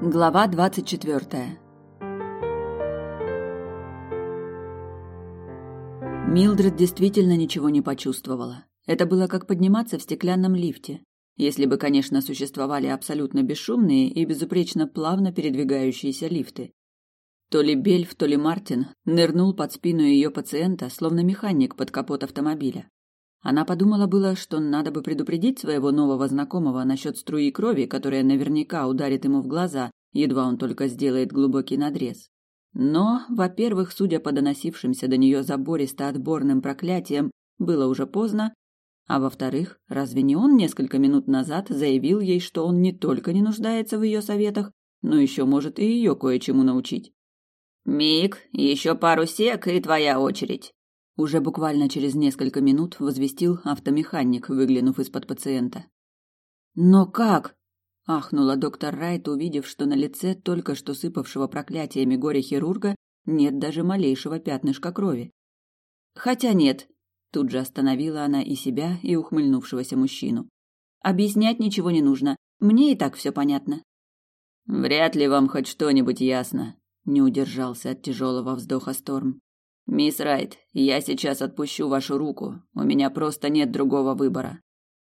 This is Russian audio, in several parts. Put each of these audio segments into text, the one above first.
Глава двадцать четвертая. Милдред действительно ничего не почувствовала. Это было как подниматься в стеклянном лифте. Если бы, конечно, существовали абсолютно бесшумные и безупречно плавно передвигающиеся лифты. То ли Бельф, то ли Мартин нырнул под спину ее пациента, словно механик под капот автомобиля. Она подумала было, что надо бы предупредить своего нового знакомого насчет струи крови, которая наверняка ударит ему в глаза, едва он только сделает глубокий надрез. Но, во-первых, судя по доносившимся до нее забористо-отборным проклятиям, было уже поздно, а во-вторых, разве не он несколько минут назад заявил ей, что он не только не нуждается в ее советах, но еще может и ее кое-чему научить? «Мик, еще пару сек, и твоя очередь», уже буквально через несколько минут возвестил автомеханик, выглянув из-под пациента. «Но как?» – ахнула доктор Райт, увидев, что на лице только что сыпавшего проклятиями горе-хирурга нет даже малейшего пятнышка крови. «Хотя нет», – тут же остановила она и себя, и ухмыльнувшегося мужчину. «Объяснять ничего не нужно, мне и так все понятно». «Вряд ли вам хоть что-нибудь ясно», – не удержался от тяжелого вздоха Сторм. Мисс Райт, я сейчас отпущу вашу руку. У меня просто нет другого выбора.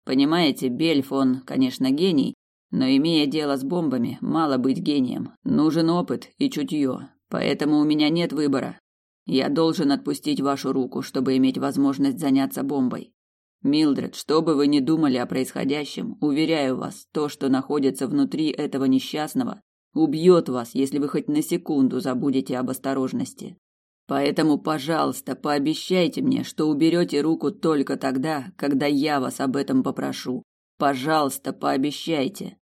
Понимаете, Бельф, он, конечно, гений, но имея дело с бомбами, мало быть гением. Нужен опыт и чутье. Поэтому у меня нет выбора. Я должен отпустить вашу руку, чтобы иметь возможность заняться бомбой. Милдред, что бы вы ни думали о происходящем, уверяю вас, то, что находится внутри этого несчастного, убьет вас, если вы хоть на секунду забудете об осторожности. Поэтому, пожалуйста, пообещайте мне, что уберете руку только тогда, когда я вас об этом попрошу. Пожалуйста, пообещайте.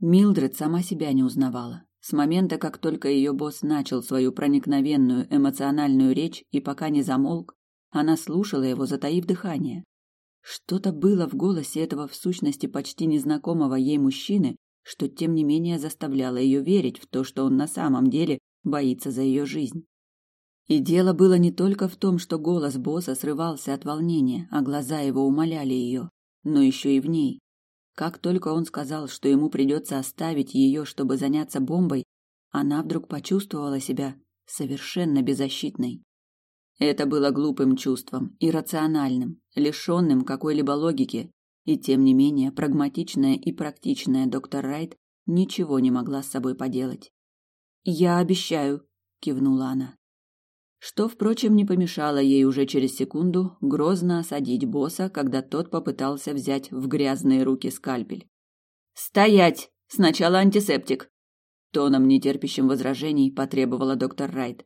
Милдред сама себя не узнавала. С момента, как только ее босс начал свою проникновенную эмоциональную речь и пока не замолк, она слушала его, затаив дыхание. Что-то было в голосе этого в сущности почти незнакомого ей мужчины, что тем не менее заставляло ее верить в то, что он на самом деле боится за ее жизнь. И дело было не только в том, что голос босса срывался от волнения, а глаза его умоляли ее, но еще и в ней. Как только он сказал, что ему придется оставить ее, чтобы заняться бомбой, она вдруг почувствовала себя совершенно беззащитной. Это было глупым чувством, иррациональным, лишенным какой-либо логики, и тем не менее прагматичная и практичная доктор Райт ничего не могла с собой поделать. «Я обещаю», — кивнула она что, впрочем, не помешало ей уже через секунду грозно осадить босса, когда тот попытался взять в грязные руки скальпель. «Стоять! Сначала антисептик!» Тоном, нетерпящим возражений, потребовала доктор Райт.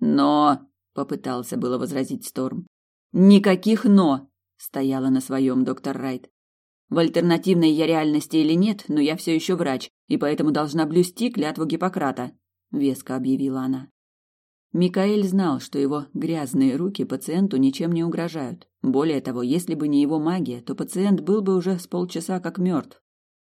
«Но!» — попытался было возразить Сторм. «Никаких «но!» — стояла на своем доктор Райт. «В альтернативной я реальности или нет, но я все еще врач, и поэтому должна блюсти клятву Гиппократа», — веско объявила она. Микаэль знал, что его грязные руки пациенту ничем не угрожают. Более того, если бы не его магия, то пациент был бы уже с полчаса как мертв.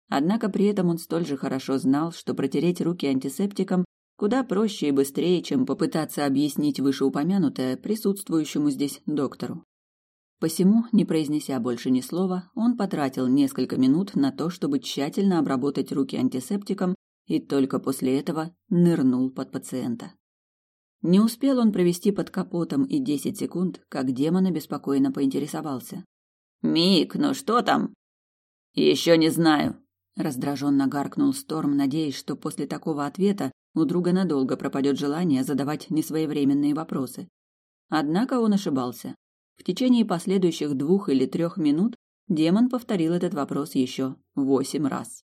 Однако при этом он столь же хорошо знал, что протереть руки антисептиком куда проще и быстрее, чем попытаться объяснить вышеупомянутое присутствующему здесь доктору. Посему, не произнеся больше ни слова, он потратил несколько минут на то, чтобы тщательно обработать руки антисептиком и только после этого нырнул под пациента. Не успел он провести под капотом и десять секунд, как демон обеспокоенно поинтересовался. «Мик, ну что там?» «Еще не знаю», — раздраженно гаркнул Сторм, надеясь, что после такого ответа у друга надолго пропадет желание задавать несвоевременные вопросы. Однако он ошибался. В течение последующих двух или трех минут демон повторил этот вопрос еще восемь раз.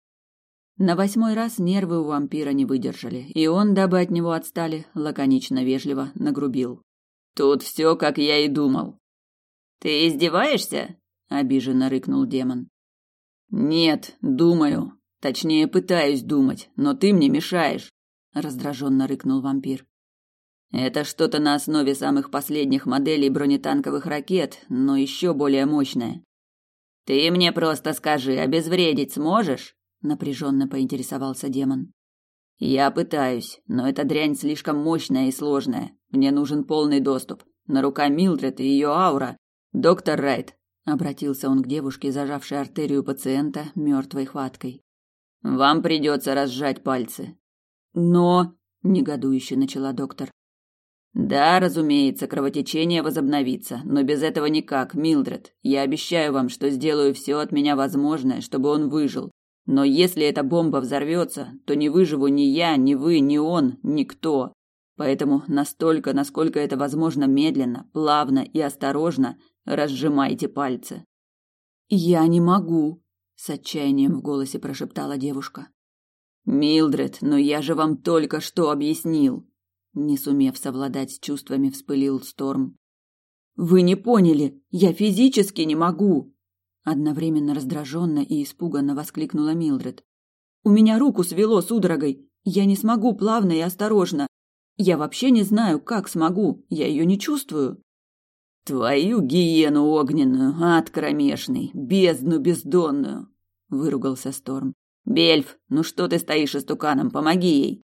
На восьмой раз нервы у вампира не выдержали, и он, дабы от него отстали, лаконично вежливо нагрубил. «Тут все, как я и думал». «Ты издеваешься?» — обиженно рыкнул демон. «Нет, думаю. Точнее, пытаюсь думать, но ты мне мешаешь», — раздраженно рыкнул вампир. «Это что-то на основе самых последних моделей бронетанковых ракет, но еще более мощное. Ты мне просто скажи, обезвредить сможешь?» Напряженно поинтересовался демон. Я пытаюсь, но эта дрянь слишком мощная и сложная. Мне нужен полный доступ. На рука Милдред и ее аура. Доктор Райт, обратился он к девушке, зажавшей артерию пациента мертвой хваткой. Вам придется разжать пальцы. Но, негодующе начала доктор. Да, разумеется, кровотечение возобновится, но без этого никак, Милдред. Я обещаю вам, что сделаю все от меня возможное, чтобы он выжил. Но если эта бомба взорвется, то не выживу ни я, ни вы, ни он, никто. Поэтому настолько, насколько это возможно, медленно, плавно и осторожно разжимайте пальцы. Я не могу, с отчаянием в голосе прошептала девушка. Милдред, но я же вам только что объяснил. Не сумев совладать с чувствами, вспылил Сторм. Вы не поняли, я физически не могу. Одновременно раздраженно и испуганно воскликнула Милдред. У меня руку свело судорогой. Я не смогу плавно и осторожно. Я вообще не знаю, как смогу. Я ее не чувствую. Твою гиену огненную, ад кромешный, бездну бездонную, выругался Сторм. Бельф, ну что ты стоишь истуканом, помоги ей.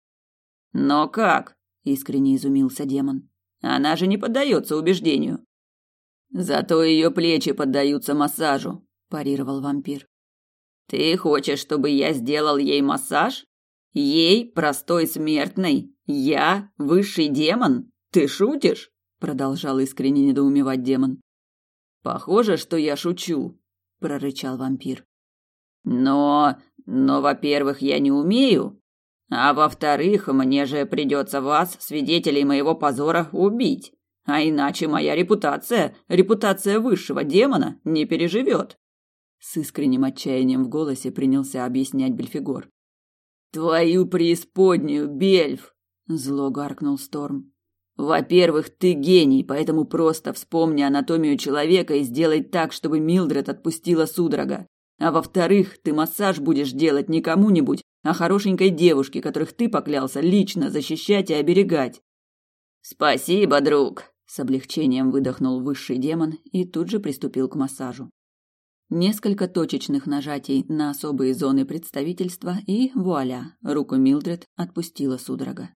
Но как? искренне изумился демон. Она же не поддается убеждению. Зато ее плечи поддаются массажу, парировал вампир. Ты хочешь, чтобы я сделал ей массаж? Ей, простой смертной? Я, высший демон? Ты шутишь? продолжал искренне недоумевать демон. Похоже, что я шучу, прорычал вампир. Но, но, во-первых, я не умею, а во-вторых, мне же придется вас, свидетелей моего позора, убить. А иначе моя репутация, репутация высшего демона, не переживет. С искренним отчаянием в голосе принялся объяснять Бельфигор. Твою преисподнюю, Бельф! Зло гаркнул Сторм. Во-первых, ты гений, поэтому просто вспомни анатомию человека и сделай так, чтобы Милдред отпустила судорога. А во-вторых, ты массаж будешь делать не кому-нибудь, а хорошенькой девушке, которых ты поклялся лично защищать и оберегать. Спасибо, друг, с облегчением выдохнул высший демон и тут же приступил к массажу. Несколько точечных нажатий на особые зоны представительства и вуаля, руку Милдред отпустила судорога.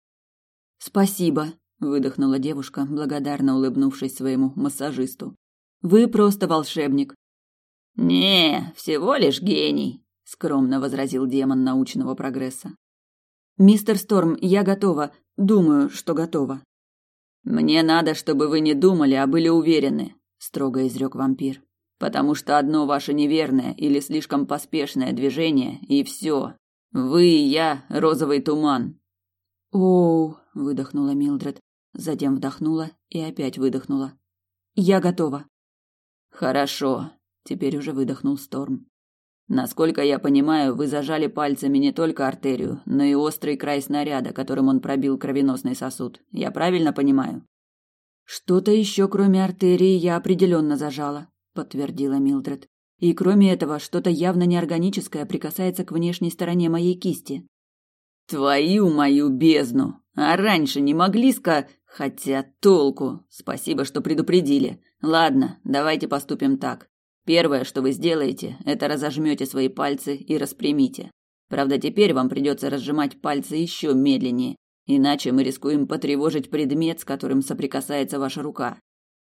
Спасибо, выдохнула девушка, благодарно улыбнувшись своему массажисту. Вы просто волшебник. Не, всего лишь гений, скромно возразил демон научного прогресса. Мистер Сторм, я готова, думаю, что готова. Мне надо, чтобы вы не думали, а были уверены, строго изрек вампир. Потому что одно ваше неверное или слишком поспешное движение и все. Вы и я розовый туман. Оу, выдохнула Милдред затем вдохнула и опять выдохнула. Я готова. Хорошо, теперь уже выдохнул Сторм. Насколько я понимаю, вы зажали пальцами не только артерию, но и острый край снаряда, которым он пробил кровеносный сосуд. Я правильно понимаю? Что-то еще, кроме артерии, я определенно зажала, подтвердила Милдред. И кроме этого, что-то явно неорганическое прикасается к внешней стороне моей кисти. Твою мою бездну! А раньше не могли ска... Хотя толку. Спасибо, что предупредили. Ладно, давайте поступим так. Первое, что вы сделаете, это разожмете свои пальцы и распрямите. Правда, теперь вам придется разжимать пальцы еще медленнее, иначе мы рискуем потревожить предмет, с которым соприкасается ваша рука.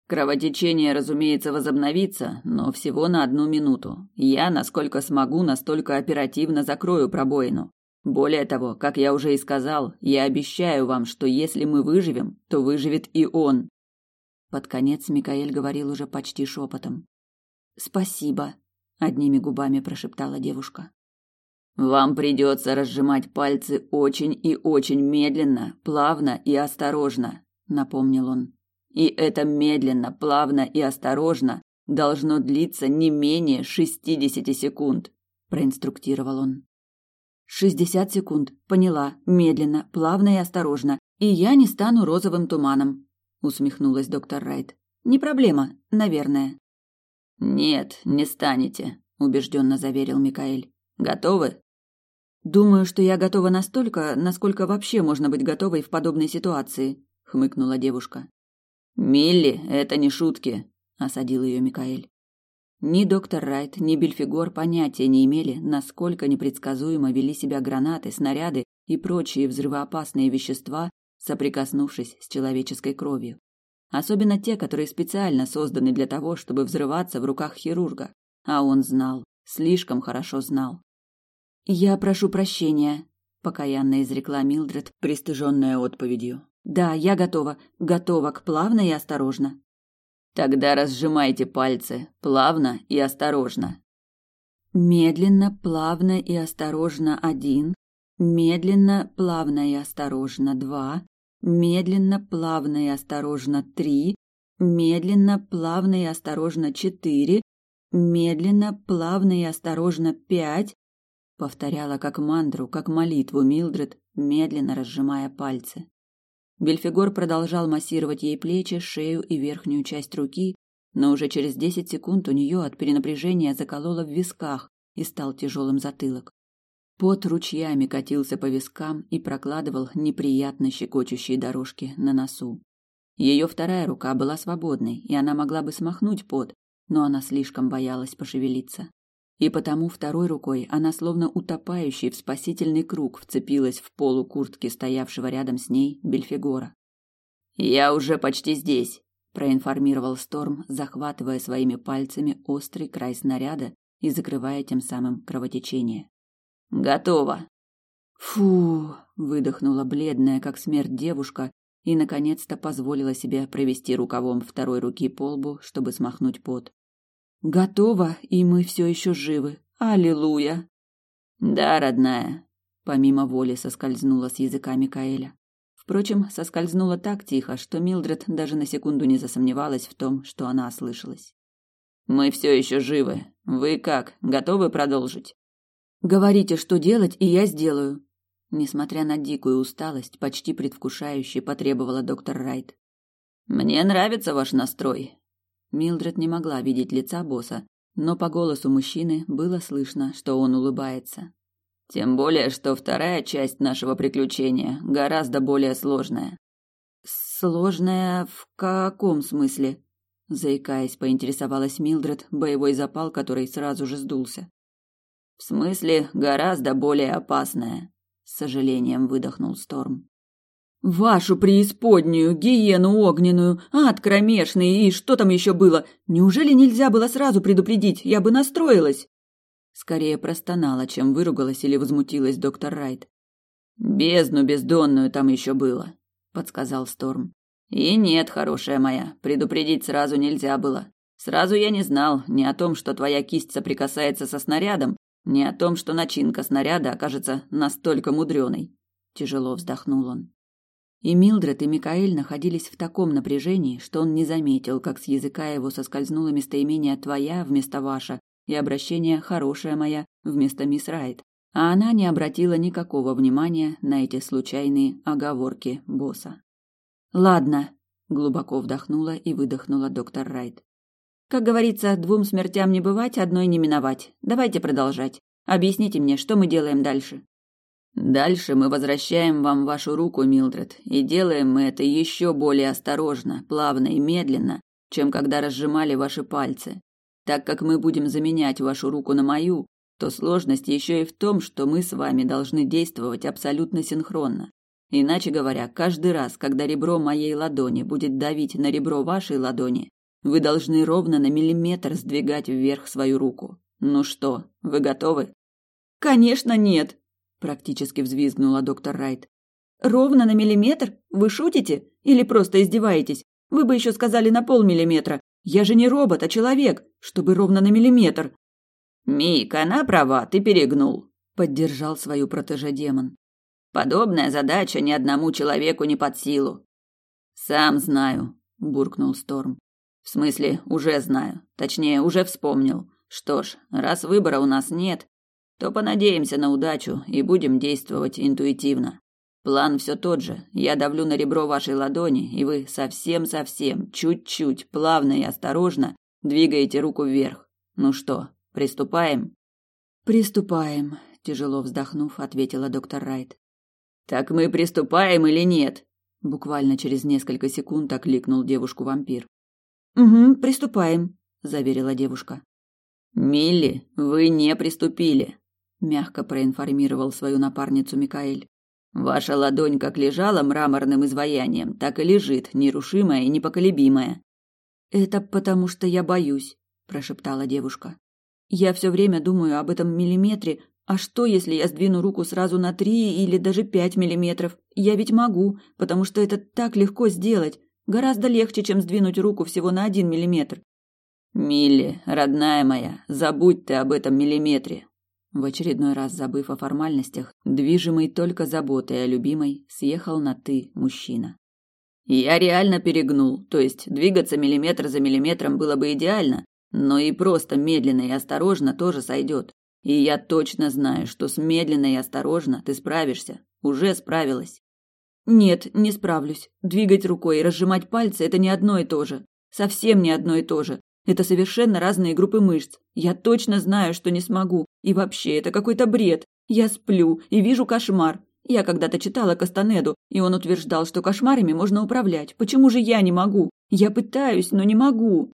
Кровотечение, разумеется, возобновится, но всего на одну минуту. Я, насколько смогу, настолько оперативно закрою пробоину. Более того, как я уже и сказал, я обещаю вам, что если мы выживем, то выживет и он. Под конец Микаэль говорил уже почти шепотом. Спасибо, одними губами прошептала девушка. Вам придется разжимать пальцы очень и очень медленно, плавно и осторожно, напомнил он. И это медленно, плавно и осторожно должно длиться не менее шестидесяти секунд, проинструктировал он. Шестьдесят секунд. Поняла. Медленно, плавно и осторожно. И я не стану розовым туманом, усмехнулась доктор Райт. Не проблема, наверное. Нет, не станете, убежденно заверил Микаэль. Готовы? Думаю, что я готова настолько, насколько вообще можно быть готовой в подобной ситуации, хмыкнула девушка. Милли, это не шутки, осадил ее Микаэль. Ни доктор Райт, ни Бельфигор понятия не имели, насколько непредсказуемо вели себя гранаты, снаряды и прочие взрывоопасные вещества, соприкоснувшись с человеческой кровью. Особенно те, которые специально созданы для того, чтобы взрываться в руках хирурга. А он знал, слишком хорошо знал. Я прошу прощения, покаянно изрекла Милдред, пристыженная отповедью. Да, я готова, готова к плавно и осторожно. Тогда разжимайте пальцы, плавно и осторожно. Медленно, плавно и осторожно один, медленно, плавно и осторожно два, медленно, плавно и осторожно три, медленно, плавно и осторожно четыре, медленно, плавно и осторожно пять, повторяла как мантру, как молитву Милдред, медленно разжимая пальцы. Бельфигор продолжал массировать ей плечи, шею и верхнюю часть руки, но уже через десять секунд у нее от перенапряжения закололо в висках и стал тяжелым затылок. Пот ручьями катился по вискам и прокладывал неприятно щекочущие дорожки на носу. Ее вторая рука была свободной, и она могла бы смахнуть пот, но она слишком боялась пошевелиться. И потому второй рукой она, словно утопающий в спасительный круг, вцепилась в полу куртки стоявшего рядом с ней Бельфигора. «Я уже почти здесь», – проинформировал Сторм, захватывая своими пальцами острый край снаряда и закрывая тем самым кровотечение. Готово. Фу, выдохнула бледная, как смерть девушка, и наконец-то позволила себе провести рукавом второй руки по лбу, чтобы смахнуть пот. Готово, и мы все еще живы. Аллилуйя. Да, родная. Помимо воли соскользнула с языка Микаэля. Впрочем, соскользнула так тихо, что Милдред даже на секунду не засомневалась в том, что она ослышалась. Мы все еще живы. Вы как, готовы продолжить? Говорите, что делать, и я сделаю. Несмотря на дикую усталость, почти предвкушающе потребовала доктор Райт. Мне нравится ваш настрой. Милдред не могла видеть лица босса, но по голосу мужчины было слышно, что он улыбается. Тем более, что вторая часть нашего приключения гораздо более сложная. Сложная в каком смысле? Заикаясь, поинтересовалась Милдред, боевой запал который сразу же сдулся. В смысле, гораздо более опасная, с сожалением выдохнул Сторм. Вашу преисподнюю, гиену огненную, ад кромешный и что там еще было? Неужели нельзя было сразу предупредить? Я бы настроилась. Скорее простонала, чем выругалась или возмутилась доктор Райт. Бездну бездонную там еще было, подсказал Сторм. И нет, хорошая моя, предупредить сразу нельзя было. Сразу я не знал ни о том, что твоя кисть соприкасается со снарядом, не о том, что начинка снаряда окажется настолько мудреной. Тяжело вздохнул он. И Милдред и Микаэль находились в таком напряжении, что он не заметил, как с языка его соскользнуло местоимение «твоя» вместо «ваша» и обращение «хорошая моя» вместо «мисс Райт», а она не обратила никакого внимания на эти случайные оговорки босса. «Ладно», — глубоко вдохнула и выдохнула доктор Райт. Как говорится, двум смертям не бывать, одной не миновать. Давайте продолжать. Объясните мне, что мы делаем дальше. Дальше мы возвращаем вам вашу руку, Милдред, и делаем мы это еще более осторожно, плавно и медленно, чем когда разжимали ваши пальцы. Так как мы будем заменять вашу руку на мою, то сложность еще и в том, что мы с вами должны действовать абсолютно синхронно. Иначе говоря, каждый раз, когда ребро моей ладони будет давить на ребро вашей ладони, вы должны ровно на миллиметр сдвигать вверх свою руку. Ну что, вы готовы? Конечно, нет, практически взвизгнула доктор Райт. Ровно на миллиметр? Вы шутите или просто издеваетесь? Вы бы еще сказали на полмиллиметра. Я же не робот, а человек, чтобы ровно на миллиметр. Мик, она права, ты перегнул, поддержал свою протеже демон. Подобная задача ни одному человеку не под силу. Сам знаю, буркнул Сторм. В смысле, уже знаю. Точнее, уже вспомнил. Что ж, раз выбора у нас нет, то понадеемся на удачу и будем действовать интуитивно. План все тот же. Я давлю на ребро вашей ладони, и вы совсем-совсем, чуть-чуть, плавно и осторожно двигаете руку вверх. Ну что, приступаем? Приступаем, тяжело вздохнув, ответила доктор Райт. Так мы приступаем или нет? Буквально через несколько секунд окликнул девушку вампир. Угу, приступаем, заверила девушка. Милли, вы не приступили, мягко проинформировал свою напарницу Микаэль. Ваша ладонь как лежала мраморным изваянием, так и лежит, нерушимая и непоколебимая. Это потому что я боюсь, прошептала девушка. Я все время думаю об этом миллиметре, А что, если я сдвину руку сразу на три или даже пять миллиметров? Я ведь могу, потому что это так легко сделать. Гораздо легче, чем сдвинуть руку всего на один миллиметр. Милли, родная моя, забудь ты об этом миллиметре. В очередной раз забыв о формальностях, движимый только заботой о любимой, съехал на «ты» мужчина. Я реально перегнул, то есть двигаться миллиметр за миллиметром было бы идеально, но и просто медленно и осторожно тоже сойдет. И я точно знаю, что с медленно и осторожно ты справишься. Уже справилась. Нет, не справлюсь. Двигать рукой и разжимать пальцы это не одно и то же. Совсем не одно и то же. Это совершенно разные группы мышц. Я точно знаю, что не смогу. И вообще, это какой-то бред. Я сплю и вижу кошмар. Я когда-то читала Кастанеду, и он утверждал, что кошмарами можно управлять. Почему же я не могу? Я пытаюсь, но не могу.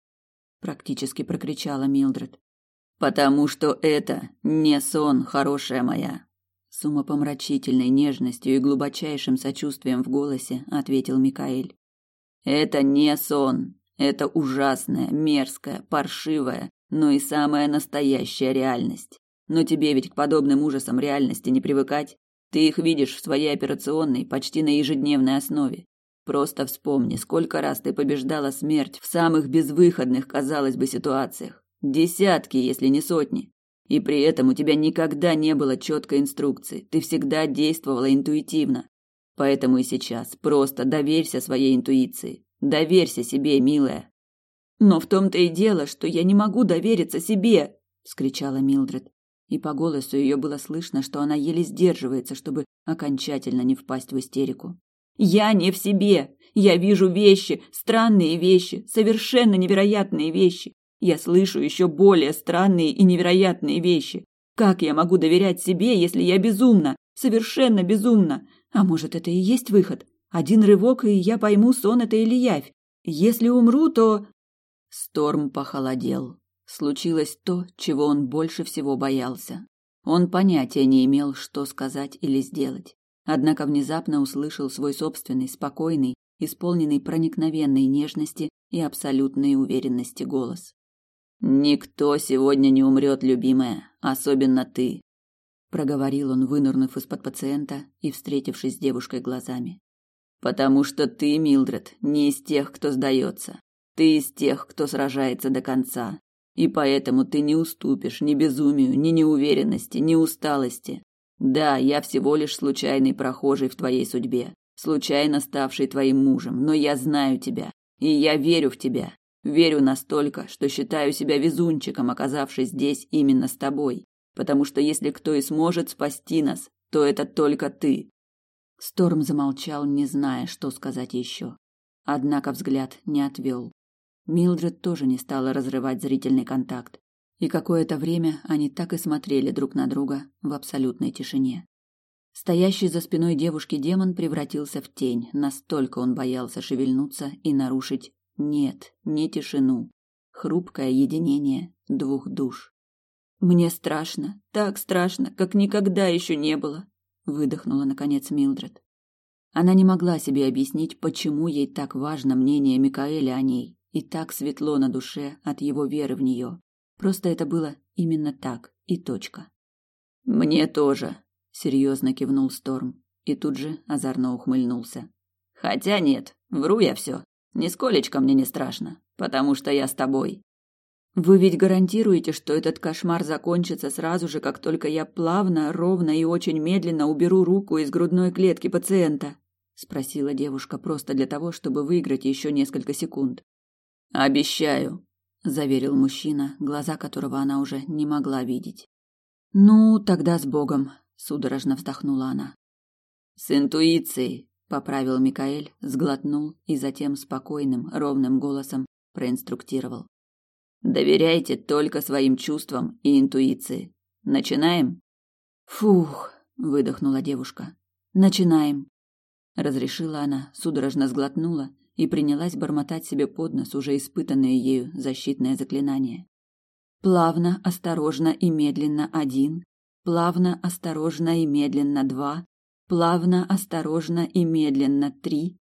Практически прокричала Милдред. Потому что это не сон, хорошая моя. С умопомрачительной нежностью и глубочайшим сочувствием в голосе ответил Микаэль. Это не сон. Это ужасная, мерзкая, паршивая, но и самая настоящая реальность. Но тебе ведь к подобным ужасам реальности не привыкать. Ты их видишь в своей операционной почти на ежедневной основе. Просто вспомни, сколько раз ты побеждала смерть в самых безвыходных, казалось бы, ситуациях. Десятки, если не сотни. И при этом у тебя никогда не было четкой инструкции. Ты всегда действовала интуитивно. Поэтому и сейчас просто доверься своей интуиции. Доверься себе, милая. Но в том-то и дело, что я не могу довериться себе, вскричала Милдред. И по голосу ее было слышно, что она еле сдерживается, чтобы окончательно не впасть в истерику. Я не в себе. Я вижу вещи, странные вещи, совершенно невероятные вещи. Я слышу еще более странные и невероятные вещи. Как я могу доверять себе, если я безумна, совершенно безумна? А может, это и есть выход? Один рывок, и я пойму, сон это или явь. Если умру, то... Сторм похолодел. Случилось то, чего он больше всего боялся. Он понятия не имел, что сказать или сделать. Однако внезапно услышал свой собственный, спокойный, исполненный проникновенной нежности и абсолютной уверенности голос. Никто сегодня не умрет, любимая, особенно ты, проговорил он, вынырнув из-под пациента и встретившись с девушкой глазами. Потому что ты, Милдред, не из тех, кто сдается. Ты из тех, кто сражается до конца. И поэтому ты не уступишь ни безумию, ни неуверенности, ни усталости. Да, я всего лишь случайный прохожий в твоей судьбе, случайно ставший твоим мужем, но я знаю тебя, и я верю в тебя. Верю настолько, что считаю себя везунчиком, оказавшись здесь именно с тобой, потому что если кто и сможет спасти нас, то это только ты. Сторм замолчал, не зная, что сказать еще. Однако взгляд не отвел. Милдред тоже не стала разрывать зрительный контакт, и какое-то время они так и смотрели друг на друга в абсолютной тишине. Стоящий за спиной девушки демон превратился в тень, настолько он боялся шевельнуться и нарушить нет, не тишину. Хрупкое единение двух душ. Мне страшно, так страшно, как никогда еще не было, выдохнула наконец Милдред. Она не могла себе объяснить, почему ей так важно мнение Микаэля о ней и так светло на душе от его веры в нее. Просто это было именно так и точка. Мне тоже, серьезно кивнул Сторм и тут же озорно ухмыльнулся. Хотя нет, вру я все. Нисколечко мне не страшно, потому что я с тобой. Вы ведь гарантируете, что этот кошмар закончится сразу же, как только я плавно, ровно и очень медленно уберу руку из грудной клетки пациента? спросила девушка просто для того, чтобы выиграть еще несколько секунд. Обещаю, заверил мужчина, глаза которого она уже не могла видеть. Ну, тогда с Богом, судорожно вздохнула она. С интуицией, поправил Микаэль, сглотнул и затем спокойным, ровным голосом проинструктировал. Доверяйте только своим чувствам и интуиции. Начинаем? Фух, выдохнула девушка. Начинаем. Разрешила она, судорожно сглотнула и принялась бормотать себе под нос уже испытанное ею защитное заклинание. Плавно, осторожно и медленно один, плавно, осторожно и медленно два, плавно, осторожно и медленно. Три,